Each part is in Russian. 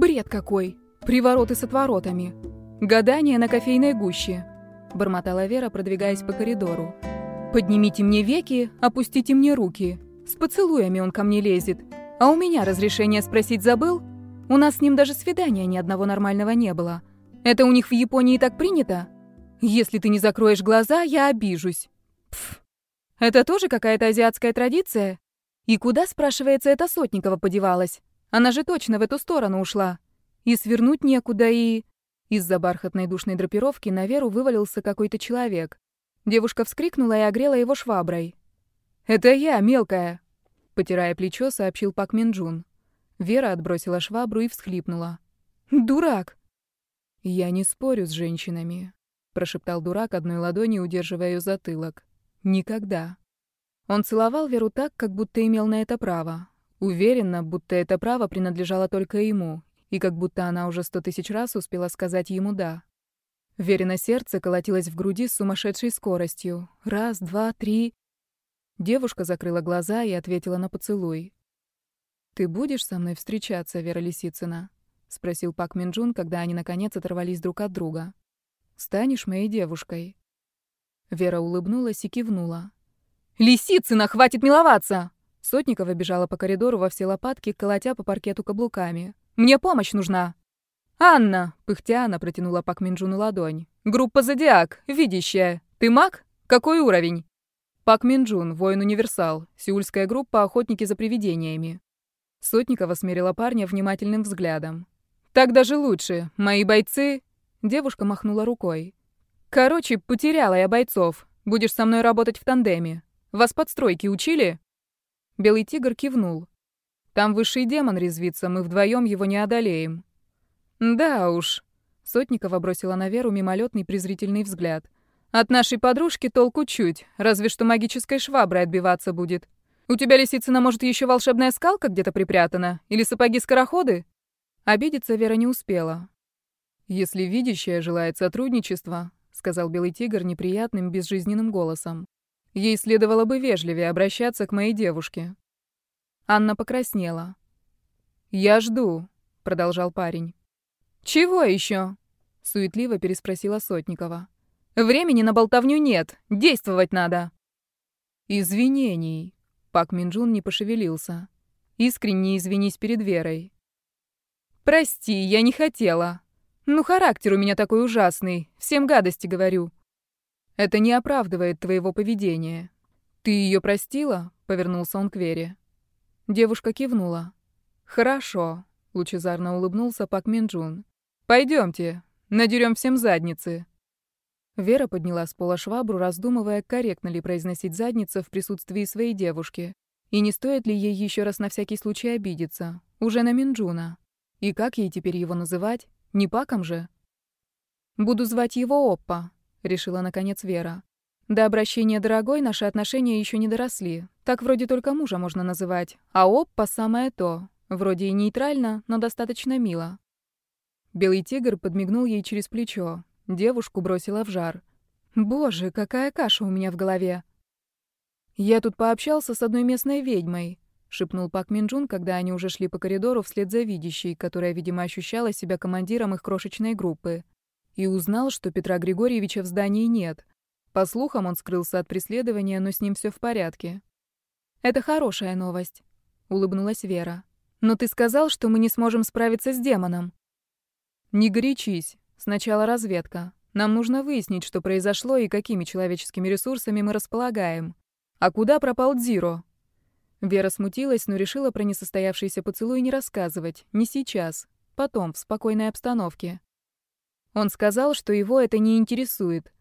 Бред какой! Привороты с отворотами. Гадание на кофейной гуще. Бормотала Вера, продвигаясь по коридору. Поднимите мне веки, опустите мне руки. С поцелуями он ко мне лезет. А у меня разрешение спросить забыл? У нас с ним даже свидания ни одного нормального не было. Это у них в Японии так принято? Если ты не закроешь глаза, я обижусь. Пф. Это тоже какая-то азиатская традиция? И куда, спрашивается, эта Сотникова подевалась? Она же точно в эту сторону ушла. И свернуть некуда, и... Из-за бархатной душной драпировки на Веру вывалился какой-то человек. Девушка вскрикнула и огрела его шваброй. «Это я, мелкая!» Потирая плечо, сообщил Пак Минджун. Вера отбросила швабру и всхлипнула. «Дурак!» «Я не спорю с женщинами», — прошептал дурак одной ладонью, удерживая ее затылок. «Никогда». Он целовал Веру так, как будто имел на это право. Уверенно, будто это право принадлежало только ему, и как будто она уже сто тысяч раз успела сказать ему «да». Верено сердце колотилось в груди с сумасшедшей скоростью. Раз, два, три. Девушка закрыла глаза и ответила на поцелуй. «Ты будешь со мной встречаться, Вера Лисицына?» — спросил Пак Минджун, когда они наконец оторвались друг от друга. «Станешь моей девушкой?» Вера улыбнулась и кивнула. «Лисицына, хватит миловаться!» Сотникова бежала по коридору во все лопатки, колотя по паркету каблуками. «Мне помощь нужна!» «Анна!» — пыхтя она протянула Пак Минджуну ладонь. «Группа «Зодиак», видящая. Ты маг? Какой уровень?» Пак Минджун, воин-универсал. Сеульская группа «Охотники за привидениями». Сотникова смерила парня внимательным взглядом. «Так даже лучше. Мои бойцы...» Девушка махнула рукой. «Короче, потеряла я бойцов. Будешь со мной работать в тандеме. Вас подстройки учили?» Белый тигр кивнул. «Там высший демон резвится, мы вдвоем его не одолеем». «Да уж». Сотникова бросила на Веру мимолетный презрительный взгляд. «От нашей подружки толку чуть, разве что магической шваброй отбиваться будет». У тебя, Лисицына, может, еще волшебная скалка где-то припрятана? Или сапоги-скороходы?» Обидеться Вера не успела. «Если видящая желает сотрудничества», — сказал Белый Тигр неприятным, безжизненным голосом, «ей следовало бы вежливее обращаться к моей девушке». Анна покраснела. «Я жду», — продолжал парень. «Чего еще?» — суетливо переспросила Сотникова. «Времени на болтовню нет, действовать надо». «Извинений», Пак Минджун не пошевелился. «Искренне извинись перед Верой». «Прости, я не хотела. Ну, характер у меня такой ужасный. Всем гадости говорю». «Это не оправдывает твоего поведения. Ты ее простила?» — повернулся он к Вере. Девушка кивнула. «Хорошо», — лучезарно улыбнулся Пак Минджун. «Пойдемте, надерем всем задницы». Вера подняла с пола швабру, раздумывая, корректно ли произносить задница в присутствии своей девушки. И не стоит ли ей еще раз на всякий случай обидеться? Уже на Минджуна. И как ей теперь его называть? Не Паком же? «Буду звать его Оппа», — решила наконец Вера. До обращения «дорогой» наши отношения еще не доросли. Так вроде только мужа можно называть. А Оппа самое то. Вроде и нейтрально, но достаточно мило. Белый тигр подмигнул ей через плечо. Девушку бросила в жар. «Боже, какая каша у меня в голове!» «Я тут пообщался с одной местной ведьмой», — шепнул Пак Минджун, когда они уже шли по коридору вслед за видящей, которая, видимо, ощущала себя командиром их крошечной группы. И узнал, что Петра Григорьевича в здании нет. По слухам, он скрылся от преследования, но с ним все в порядке. «Это хорошая новость», — улыбнулась Вера. «Но ты сказал, что мы не сможем справиться с демоном». «Не горячись. Сначала разведка. Нам нужно выяснить, что произошло и какими человеческими ресурсами мы располагаем. А куда пропал Дзиро? Вера смутилась, но решила про несостоявшийся поцелуй не рассказывать. Не сейчас. Потом, в спокойной обстановке. Он сказал, что его это не интересует.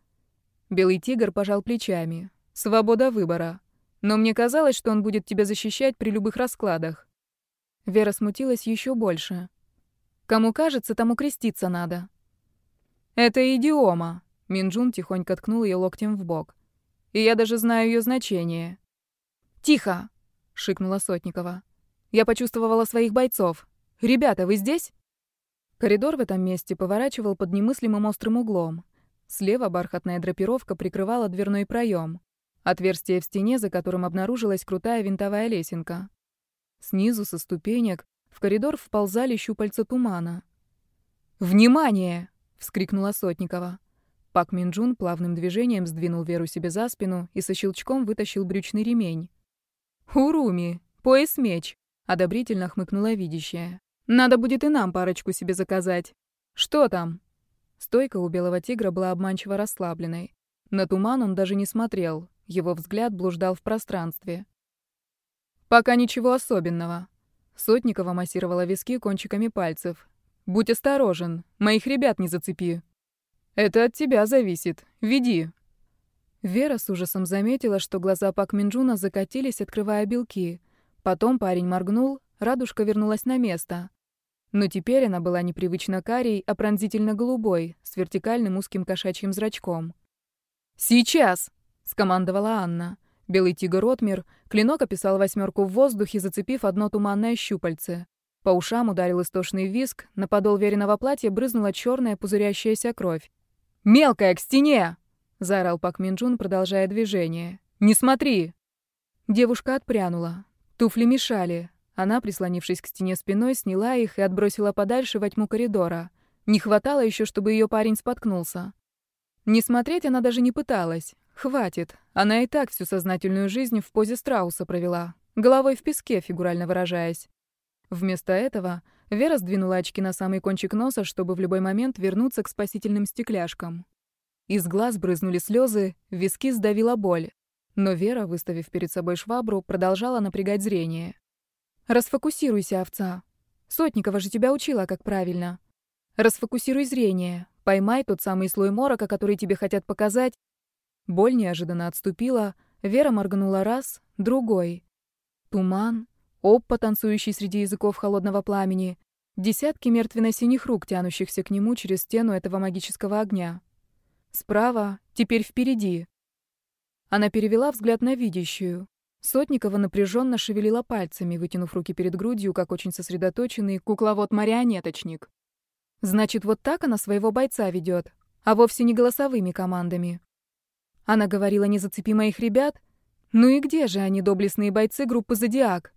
Белый тигр пожал плечами. Свобода выбора. Но мне казалось, что он будет тебя защищать при любых раскладах. Вера смутилась еще больше. Кому кажется, тому креститься надо. «Это идиома», — Минджун тихонько ткнул ее локтем в бок. «И я даже знаю ее значение». «Тихо!» — шикнула Сотникова. «Я почувствовала своих бойцов. Ребята, вы здесь?» Коридор в этом месте поворачивал под немыслимым острым углом. Слева бархатная драпировка прикрывала дверной проем. Отверстие в стене, за которым обнаружилась крутая винтовая лесенка. Снизу, со ступенек, В коридор вползали щупальца тумана. «Внимание!» — вскрикнула Сотникова. Пак Минджун плавным движением сдвинул Веру себе за спину и со щелчком вытащил брючный ремень. «Уруми! Пояс-меч!» — одобрительно хмыкнула видящая. «Надо будет и нам парочку себе заказать. Что там?» Стойка у белого тигра была обманчиво расслабленной. На туман он даже не смотрел, его взгляд блуждал в пространстве. «Пока ничего особенного». Сотникова массировала виски кончиками пальцев. «Будь осторожен, моих ребят не зацепи». «Это от тебя зависит. Веди». Вера с ужасом заметила, что глаза Пак Минджуна закатились, открывая белки. Потом парень моргнул, радужка вернулась на место. Но теперь она была непривычно карей, а пронзительно голубой, с вертикальным узким кошачьим зрачком. «Сейчас!» — скомандовала Анна. Белый тигр отмер, клинок описал восьмерку в воздухе, зацепив одно туманное щупальце. По ушам ударил истошный виск, на подол веренного платья брызнула черная пузырящаяся кровь. «Мелкая, к стене!» — заорал Пак Минджун, продолжая движение. «Не смотри!» Девушка отпрянула. Туфли мешали. Она, прислонившись к стене спиной, сняла их и отбросила подальше во тьму коридора. Не хватало еще, чтобы ее парень споткнулся. Не смотреть она даже не пыталась. Хватит. Она и так всю сознательную жизнь в позе страуса провела. Головой в песке, фигурально выражаясь. Вместо этого Вера сдвинула очки на самый кончик носа, чтобы в любой момент вернуться к спасительным стекляшкам. Из глаз брызнули слезы, виски сдавила боль. Но Вера, выставив перед собой швабру, продолжала напрягать зрение. «Расфокусируйся, овца. Сотникова же тебя учила, как правильно. Расфокусируй зрение. Поймай тот самый слой морока, который тебе хотят показать. Боль неожиданно отступила. Вера моргнула раз, другой. Туман, Оппа, танцующий среди языков холодного пламени, десятки мертвенно-синих рук, тянущихся к нему через стену этого магического огня. Справа, теперь впереди. Она перевела взгляд на видящую. Сотникова напряженно шевелила пальцами, вытянув руки перед грудью, как очень сосредоточенный кукловод-марионеточник. Значит, вот так она своего бойца ведет, а вовсе не голосовыми командами. Она говорила, не зацепи моих ребят. Ну и где же они, доблестные бойцы группы «Зодиак»?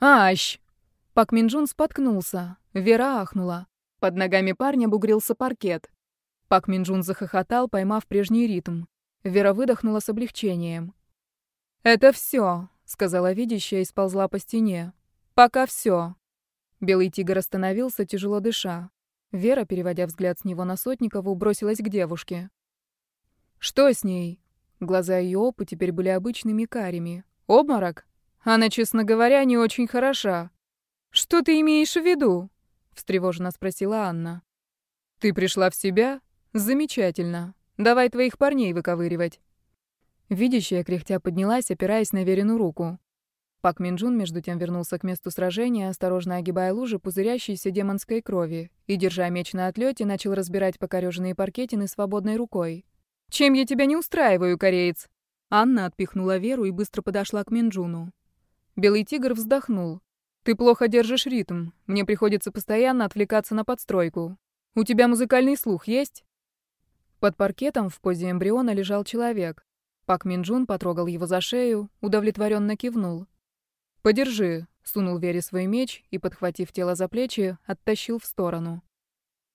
«Ащ!» Пак Минджун споткнулся. Вера ахнула. Под ногами парня бугрился паркет. Пак Минджун захохотал, поймав прежний ритм. Вера выдохнула с облегчением. «Это все, сказала видящая и сползла по стене. «Пока все. Белый тигр остановился, тяжело дыша. Вера, переводя взгляд с него на Сотникову, бросилась к девушке. «Что с ней?» Глаза ее опы теперь были обычными карими. «Обморок? Она, честно говоря, не очень хороша. Что ты имеешь в виду?» Встревоженно спросила Анна. «Ты пришла в себя? Замечательно. Давай твоих парней выковыривать». Видящая кряхтя поднялась, опираясь на Верину руку. Пак Минджун между тем вернулся к месту сражения, осторожно огибая лужи пузырящейся демонской крови, и, держа меч на отлете, начал разбирать покореженные паркетины свободной рукой. «Чем я тебя не устраиваю, кореец?» Анна отпихнула Веру и быстро подошла к Минджуну. Белый тигр вздохнул. «Ты плохо держишь ритм. Мне приходится постоянно отвлекаться на подстройку. У тебя музыкальный слух есть?» Под паркетом в позе эмбриона лежал человек. Пак Минджун потрогал его за шею, удовлетворенно кивнул. «Подержи», — сунул Вере свой меч и, подхватив тело за плечи, оттащил в сторону.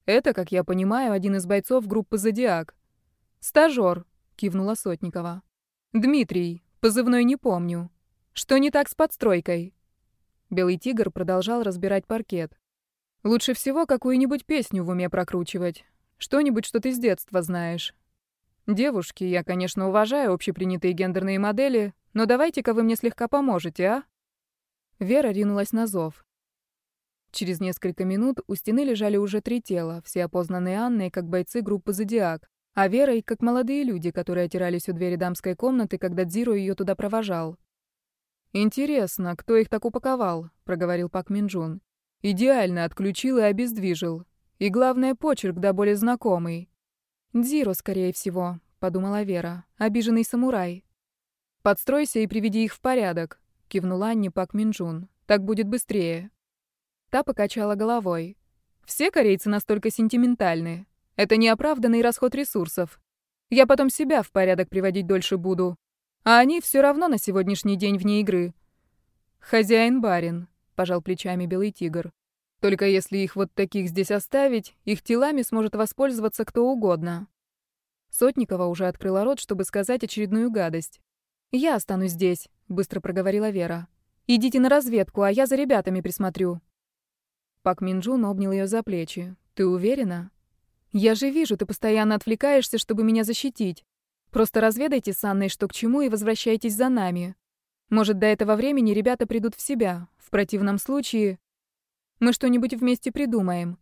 «Это, как я понимаю, один из бойцов группы «Зодиак». «Стажёр», — кивнула Сотникова. «Дмитрий, позывной не помню. Что не так с подстройкой?» Белый тигр продолжал разбирать паркет. «Лучше всего какую-нибудь песню в уме прокручивать. Что-нибудь, что ты с детства знаешь. Девушки, я, конечно, уважаю общепринятые гендерные модели, но давайте-ка вы мне слегка поможете, а?» Вера ринулась на зов. Через несколько минут у стены лежали уже три тела, все опознанные Анной как бойцы группы «Зодиак», а Верой как молодые люди, которые отирались у двери дамской комнаты, когда Дзиро ее туда провожал. «Интересно, кто их так упаковал?» — проговорил Пак Минджун. «Идеально отключил и обездвижил. И главное, почерк да более знакомый». «Дзиро, скорее всего», — подумала Вера, — «обиженный самурай». «Подстройся и приведи их в порядок», кивнула Анне Пак Минджун. Так будет быстрее. Та покачала головой. Все корейцы настолько сентиментальны. Это неоправданный расход ресурсов. Я потом себя в порядок приводить дольше буду. А они все равно на сегодняшний день вне игры. Хозяин-барин, пожал плечами белый тигр. Только если их вот таких здесь оставить, их телами сможет воспользоваться кто угодно. Сотникова уже открыла рот, чтобы сказать очередную гадость. «Я останусь здесь», — быстро проговорила Вера. «Идите на разведку, а я за ребятами присмотрю». Пак Минджун обнял ее за плечи. «Ты уверена?» «Я же вижу, ты постоянно отвлекаешься, чтобы меня защитить. Просто разведайте с Анной, что к чему, и возвращайтесь за нами. Может, до этого времени ребята придут в себя. В противном случае мы что-нибудь вместе придумаем».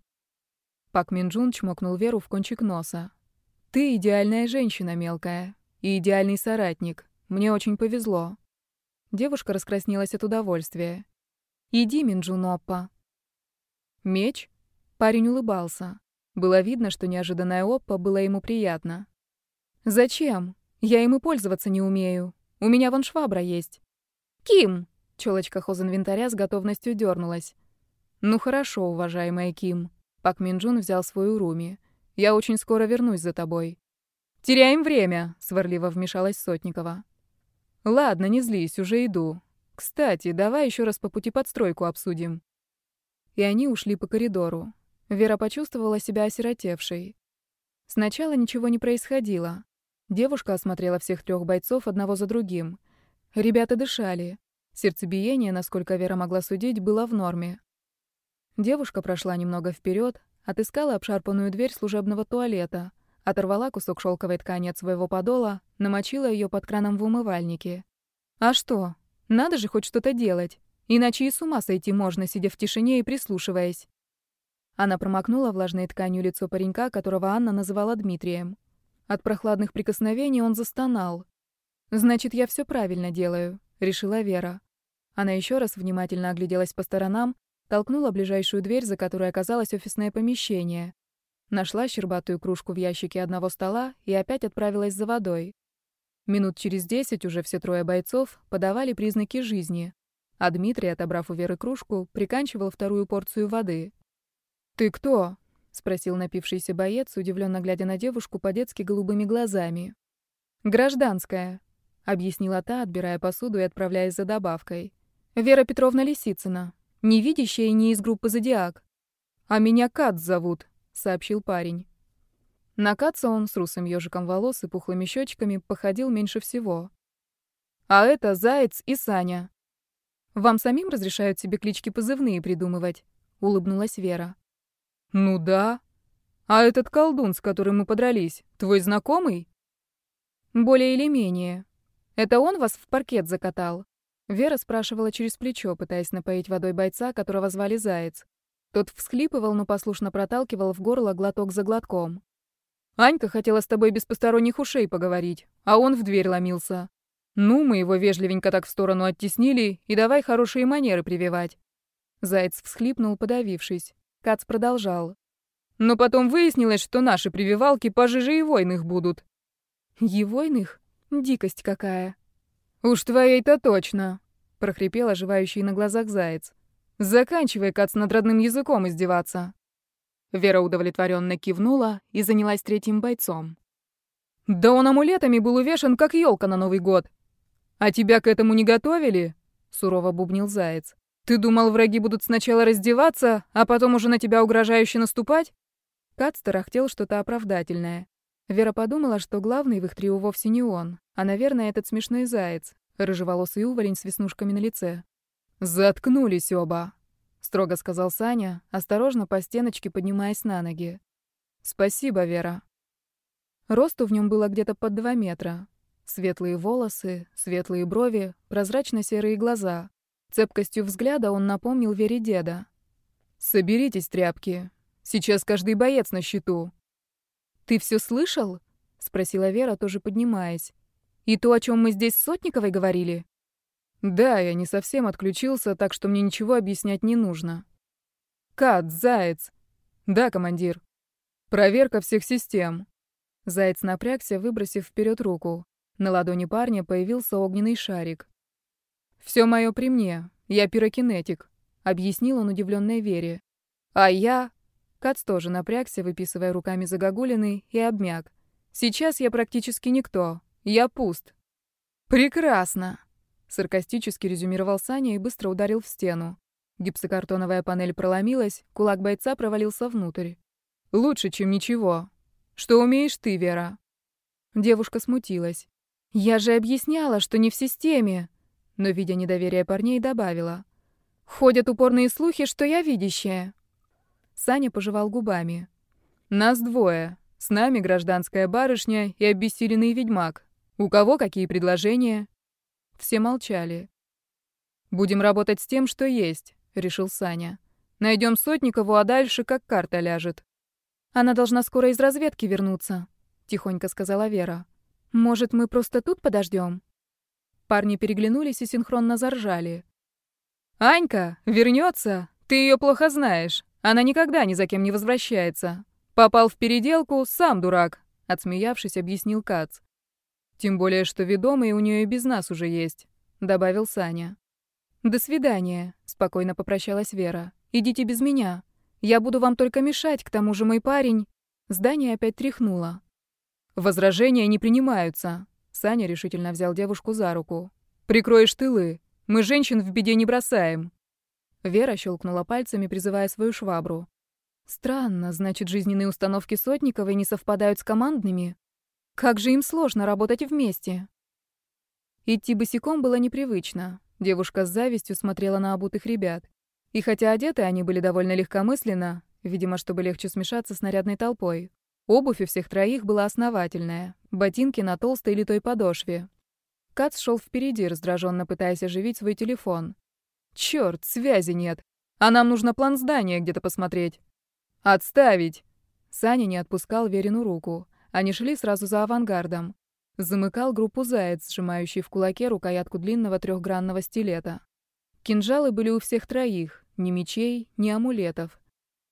Пак Минджун чмокнул Веру в кончик носа. Ты идеальная женщина, мелкая, и идеальный соратник. Мне очень повезло. Девушка раскраснелась от удовольствия. Иди, Минджун Оппа. Меч? Парень улыбался. Было видно, что неожиданная Оппа была ему приятно. Зачем? Я им и пользоваться не умею. У меня вон швабра есть. Ким! Чёлочка хозинвентаря с готовностью дернулась. Ну хорошо, уважаемая Ким. Пак Минджун взял свою руми. Я очень скоро вернусь за тобой». «Теряем время», — сварливо вмешалась Сотникова. «Ладно, не злись, уже иду. Кстати, давай еще раз по пути подстройку обсудим». И они ушли по коридору. Вера почувствовала себя осиротевшей. Сначала ничего не происходило. Девушка осмотрела всех трех бойцов одного за другим. Ребята дышали. Сердцебиение, насколько Вера могла судить, было в норме. Девушка прошла немного вперед, Отыскала обшарпанную дверь служебного туалета, оторвала кусок шелковой ткани от своего подола, намочила ее под краном в умывальнике. А что? Надо же хоть что-то делать. Иначе и с ума сойти можно, сидя в тишине и прислушиваясь. Она промокнула влажной тканью лицо паренька, которого Анна называла Дмитрием. От прохладных прикосновений он застонал. «Значит, я все правильно делаю», — решила Вера. Она еще раз внимательно огляделась по сторонам, Толкнула ближайшую дверь, за которой оказалось офисное помещение. Нашла щербатую кружку в ящике одного стола и опять отправилась за водой. Минут через десять уже все трое бойцов подавали признаки жизни, а Дмитрий, отобрав у Веры кружку, приканчивал вторую порцию воды. «Ты кто?» — спросил напившийся боец, удивленно глядя на девушку по-детски голубыми глазами. «Гражданская», — объяснила та, отбирая посуду и отправляясь за добавкой. «Вера Петровна Лисицына, Невидящая и не из группы «Зодиак». «А меня Кат зовут», — сообщил парень. На Катца он с русым ежиком волос и пухлыми щечками походил меньше всего. «А это Заяц и Саня». «Вам самим разрешают себе клички позывные придумывать?» — улыбнулась Вера. «Ну да. А этот колдун, с которым мы подрались, твой знакомый?» «Более или менее. Это он вас в паркет закатал?» Вера спрашивала через плечо, пытаясь напоить водой бойца, которого звали Заяц. Тот всхлипывал, но послушно проталкивал в горло глоток за глотком. «Анька хотела с тобой без посторонних ушей поговорить, а он в дверь ломился. Ну, мы его вежливенько так в сторону оттеснили и давай хорошие манеры прививать». Заяц всхлипнул, подавившись. Кац продолжал. «Но потом выяснилось, что наши прививалки пожиже и войных будут». «Евойных? Дикость какая!» «Уж твоей-то точно!» — прохрипел оживающий на глазах заяц. «Заканчивай, Кац, над родным языком издеваться!» Вера удовлетворенно кивнула и занялась третьим бойцом. «Да он амулетами был увешан, как елка на Новый год!» «А тебя к этому не готовили?» — сурово бубнил заяц. «Ты думал, враги будут сначала раздеваться, а потом уже на тебя угрожающе наступать?» Кац тарахтел что-то оправдательное. Вера подумала, что главный в их трио вовсе не он, а, наверное, этот смешной заяц, рыжеволосый уволень с веснушками на лице. «Заткнулись оба», — строго сказал Саня, осторожно по стеночке поднимаясь на ноги. «Спасибо, Вера». Росту в нем было где-то под два метра. Светлые волосы, светлые брови, прозрачно-серые глаза. Цепкостью взгляда он напомнил Вере деда. «Соберитесь, тряпки. Сейчас каждый боец на счету. «Ты все слышал?» — спросила Вера, тоже поднимаясь. «И то, о чем мы здесь с Сотниковой говорили?» «Да, я не совсем отключился, так что мне ничего объяснять не нужно». «Кат, Заяц!» «Да, командир». «Проверка всех систем». Заяц напрягся, выбросив вперед руку. На ладони парня появился огненный шарик. «Все мое при мне. Я пирокинетик», — объяснил он удивленной Вере. «А я...» Кац тоже напрягся, выписывая руками загогулины, и обмяк. «Сейчас я практически никто. Я пуст». «Прекрасно!» — саркастически резюмировал Саня и быстро ударил в стену. Гипсокартоновая панель проломилась, кулак бойца провалился внутрь. «Лучше, чем ничего. Что умеешь ты, Вера?» Девушка смутилась. «Я же объясняла, что не в системе!» Но, видя недоверие парней, добавила. «Ходят упорные слухи, что я видящая». Саня пожевал губами. «Нас двое. С нами гражданская барышня и обессиленный ведьмак. У кого какие предложения?» Все молчали. «Будем работать с тем, что есть», — решил Саня. «Найдем Сотникову, а дальше как карта ляжет». «Она должна скоро из разведки вернуться», — тихонько сказала Вера. «Может, мы просто тут подождем? Парни переглянулись и синхронно заржали. «Анька, вернется? Ты ее плохо знаешь. Она никогда ни за кем не возвращается. Попал в переделку, сам дурак», — отсмеявшись, объяснил Кац. «Тем более, что ведомые у нее и без нас уже есть», — добавил Саня. «До свидания», — спокойно попрощалась Вера. «Идите без меня. Я буду вам только мешать, к тому же мой парень...» Здание опять тряхнуло. «Возражения не принимаются», — Саня решительно взял девушку за руку. «Прикроешь тылы. Мы женщин в беде не бросаем». Вера щелкнула пальцами, призывая свою швабру. «Странно, значит, жизненные установки Сотниковой не совпадают с командными? Как же им сложно работать вместе?» Идти босиком было непривычно. Девушка с завистью смотрела на обутых ребят. И хотя одеты они были довольно легкомысленно, видимо, чтобы легче смешаться с нарядной толпой, обувь у всех троих была основательная, ботинки на толстой литой подошве. Кац шел впереди, раздраженно пытаясь оживить свой телефон. Черт, связи нет. А нам нужно план здания где-то посмотреть. Отставить! Саня не отпускал Верину руку. Они шли сразу за авангардом. Замыкал группу заяц, сжимающий в кулаке рукоятку длинного трехгранного стилета. Кинжалы были у всех троих, ни мечей, ни амулетов.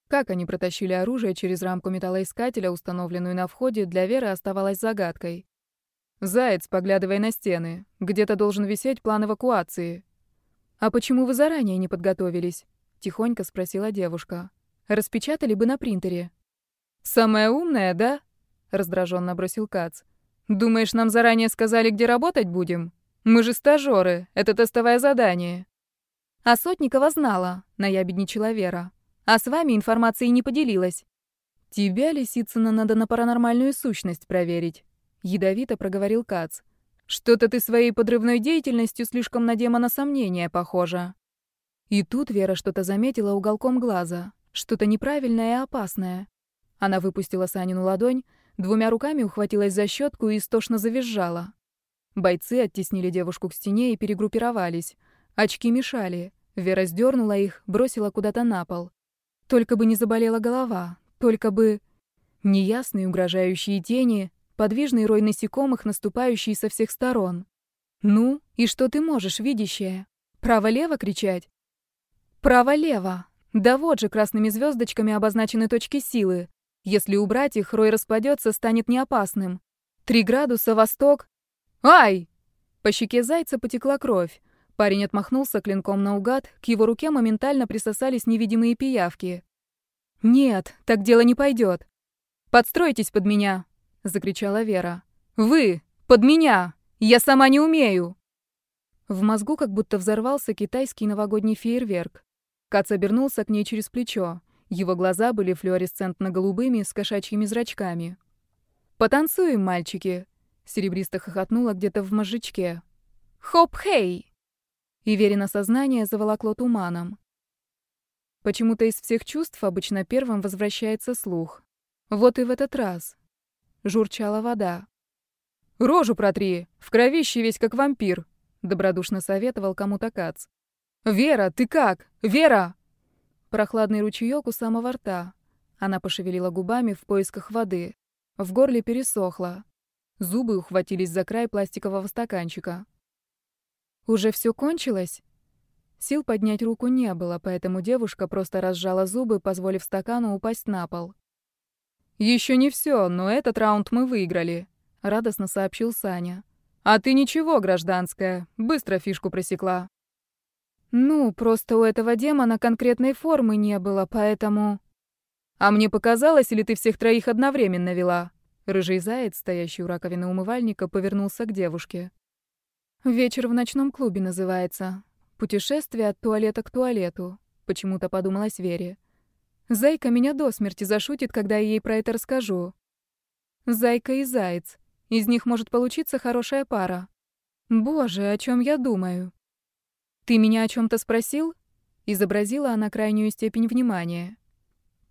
Как они протащили оружие через рамку металлоискателя, установленную на входе, для Веры оставалось загадкой. «Заяц, поглядывай на стены. Где-то должен висеть план эвакуации». «А почему вы заранее не подготовились?» — тихонько спросила девушка. «Распечатали бы на принтере». «Самая умная, да?» — раздраженно бросил Кац. Думаешь, нам заранее сказали, где работать будем? Мы же стажеры, это тестовое задание. А Сотникова знала, наябедничала Вера. А с вами информацией не поделилась. Тебя, Лисицына, надо на паранормальную сущность проверить. Ядовито проговорил Кац. Что-то ты своей подрывной деятельностью слишком на демона сомнения похожа. И тут Вера что-то заметила уголком глаза. Что-то неправильное и опасное. Она выпустила Санину ладонь, Двумя руками ухватилась за щетку и истошно завизжала. Бойцы оттеснили девушку к стене и перегруппировались. Очки мешали. Вера сдернула их, бросила куда-то на пол. Только бы не заболела голова, только бы... Неясные угрожающие тени, подвижный рой насекомых, наступающий со всех сторон. Ну, и что ты можешь, видящая? Право-лево кричать? Право-лево. Да вот же красными звездочками обозначены точки силы. Если убрать их, рой распадется, станет неопасным. Три градуса, восток. Ай! По щеке зайца потекла кровь. Парень отмахнулся клинком наугад, к его руке моментально присосались невидимые пиявки. «Нет, так дело не пойдет. Подстройтесь под меня!» — закричала Вера. «Вы! Под меня! Я сама не умею!» В мозгу как будто взорвался китайский новогодний фейерверк. Кац обернулся к ней через плечо. Его глаза были флуоресцентно-голубыми с кошачьими зрачками. «Потанцуем, мальчики!» Серебристо хохотнула где-то в мозжечке. «Хоп-хей!» И верено сознание заволокло туманом. Почему-то из всех чувств обычно первым возвращается слух. Вот и в этот раз. Журчала вода. «Рожу протри! В кровище весь как вампир!» Добродушно советовал кому-то Кац. «Вера, ты как? Вера!» Прохладный ручеёк у самого рта. Она пошевелила губами в поисках воды. В горле пересохло. Зубы ухватились за край пластикового стаканчика. «Уже все кончилось?» Сил поднять руку не было, поэтому девушка просто разжала зубы, позволив стакану упасть на пол. Еще не все, но этот раунд мы выиграли», — радостно сообщил Саня. «А ты ничего, гражданская, быстро фишку просекла». Ну, просто у этого демона конкретной формы не было, поэтому... А мне показалось, или ты всех троих одновременно вела? Рыжий заяц, стоящий у раковины умывальника, повернулся к девушке. «Вечер в ночном клубе называется. Путешествие от туалета к туалету», — почему-то подумалась Вере. Зайка меня до смерти зашутит, когда я ей про это расскажу. Зайка и заяц. Из них может получиться хорошая пара. Боже, о чем я думаю? Ты меня о чем то спросил? Изобразила она крайнюю степень внимания.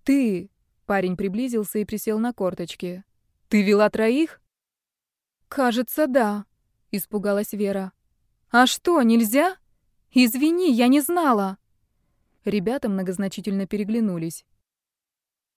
Ты, парень приблизился и присел на корточки. Ты вела троих? Кажется, да, испугалась Вера. А что, нельзя? Извини, я не знала. Ребята многозначительно переглянулись.